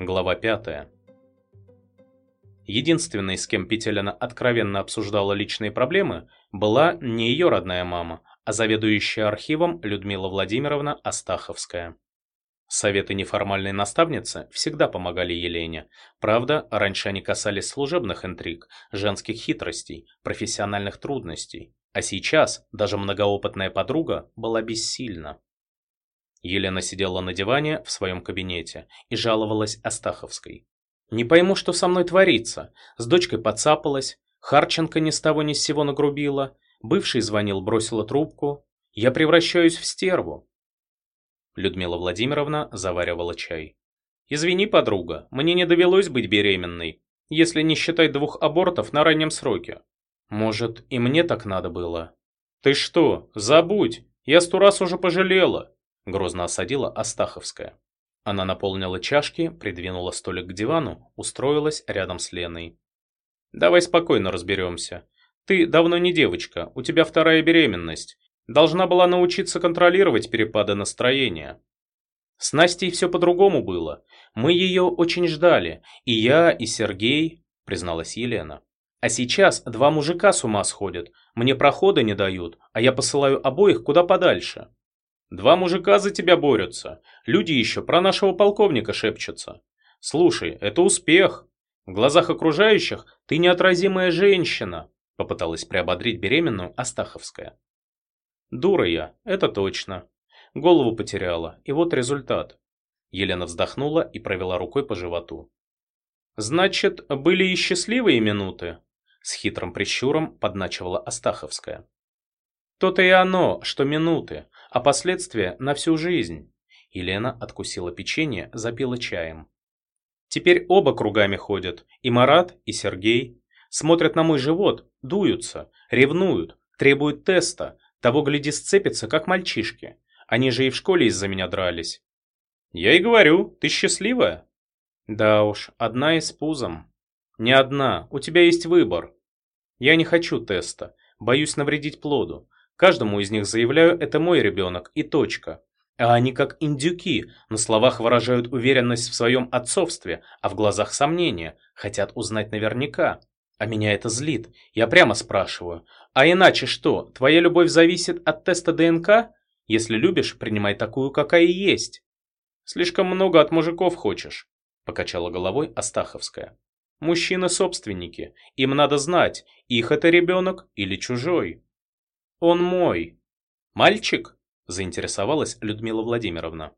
Глава 5. Единственной, с кем Петелина откровенно обсуждала личные проблемы, была не ее родная мама, а заведующая архивом Людмила Владимировна Астаховская. Советы неформальной наставницы всегда помогали Елене. Правда, раньше они касались служебных интриг, женских хитростей, профессиональных трудностей. А сейчас даже многоопытная подруга была бессильна. Елена сидела на диване в своем кабинете и жаловалась Астаховской. «Не пойму, что со мной творится. С дочкой подцапалась, Харченко ни с того ни с сего нагрубила, бывший звонил, бросила трубку. Я превращаюсь в стерву». Людмила Владимировна заваривала чай. «Извини, подруга, мне не довелось быть беременной, если не считать двух абортов на раннем сроке. Может, и мне так надо было?» «Ты что, забудь, я сто раз уже пожалела. Грозно осадила Астаховская. Она наполнила чашки, придвинула столик к дивану, устроилась рядом с Леной. «Давай спокойно разберемся. Ты давно не девочка, у тебя вторая беременность. Должна была научиться контролировать перепады настроения. С Настей все по-другому было. Мы ее очень ждали, и я, и Сергей», призналась Елена. «А сейчас два мужика с ума сходят, мне прохода не дают, а я посылаю обоих куда подальше». Два мужика за тебя борются. Люди еще про нашего полковника шепчутся. Слушай, это успех. В глазах окружающих ты неотразимая женщина, попыталась приободрить беременную Астаховская. Дура я, это точно. Голову потеряла, и вот результат. Елена вздохнула и провела рукой по животу. Значит, были и счастливые минуты? С хитрым прищуром подначивала Астаховская. То-то и оно, что минуты, а последствия на всю жизнь. Елена откусила печенье, запила чаем. Теперь оба кругами ходят, и Марат, и Сергей. Смотрят на мой живот, дуются, ревнуют, требуют теста, того гляди сцепятся, как мальчишки. Они же и в школе из-за меня дрались. Я и говорю, ты счастливая? Да уж, одна и с пузом. Не одна, у тебя есть выбор. Я не хочу теста, боюсь навредить плоду. Каждому из них заявляю, это мой ребенок и точка. А они как индюки, на словах выражают уверенность в своем отцовстве, а в глазах сомнения, хотят узнать наверняка. А меня это злит. Я прямо спрашиваю. А иначе что, твоя любовь зависит от теста ДНК? Если любишь, принимай такую, какая есть. Слишком много от мужиков хочешь, покачала головой Астаховская. Мужчины собственники, им надо знать, их это ребенок или чужой. «Он мой». «Мальчик?» – заинтересовалась Людмила Владимировна.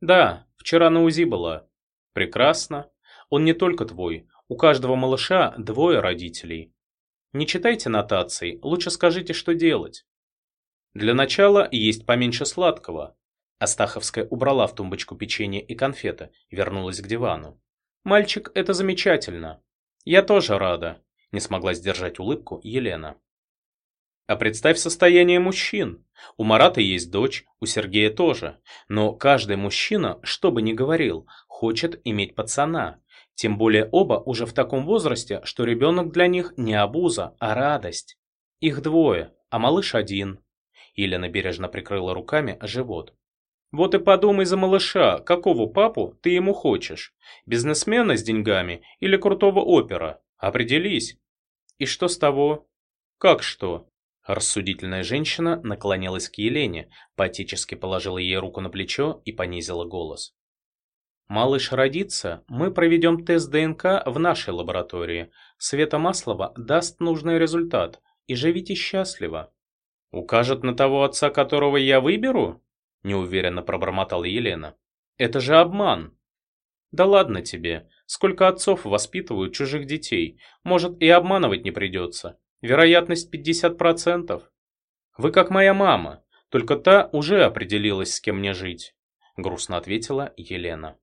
«Да, вчера на УЗИ была». «Прекрасно. Он не только твой. У каждого малыша двое родителей. Не читайте нотаций, лучше скажите, что делать». «Для начала есть поменьше сладкого». Астаховская убрала в тумбочку печенье и конфеты, вернулась к дивану. «Мальчик, это замечательно. Я тоже рада», – не смогла сдержать улыбку Елена. А представь состояние мужчин. У Марата есть дочь, у Сергея тоже. Но каждый мужчина, что бы ни говорил, хочет иметь пацана. Тем более оба уже в таком возрасте, что ребенок для них не обуза, а радость. Их двое, а малыш один. Елена бережно прикрыла руками живот. Вот и подумай за малыша, какого папу ты ему хочешь? Бизнесмена с деньгами или крутого опера? Определись. И что с того? Как что? Рассудительная женщина наклонилась к Елене, поотечески положила ей руку на плечо и понизила голос. «Малыш родится, мы проведем тест ДНК в нашей лаборатории. Света Маслова даст нужный результат, и живите счастливо». «Укажет на того отца, которого я выберу?» – неуверенно пробормотала Елена. «Это же обман». «Да ладно тебе. Сколько отцов воспитывают чужих детей. Может, и обманывать не придется. Вероятность 50%. Вы как моя мама, только та уже определилась, с кем мне жить, грустно ответила Елена.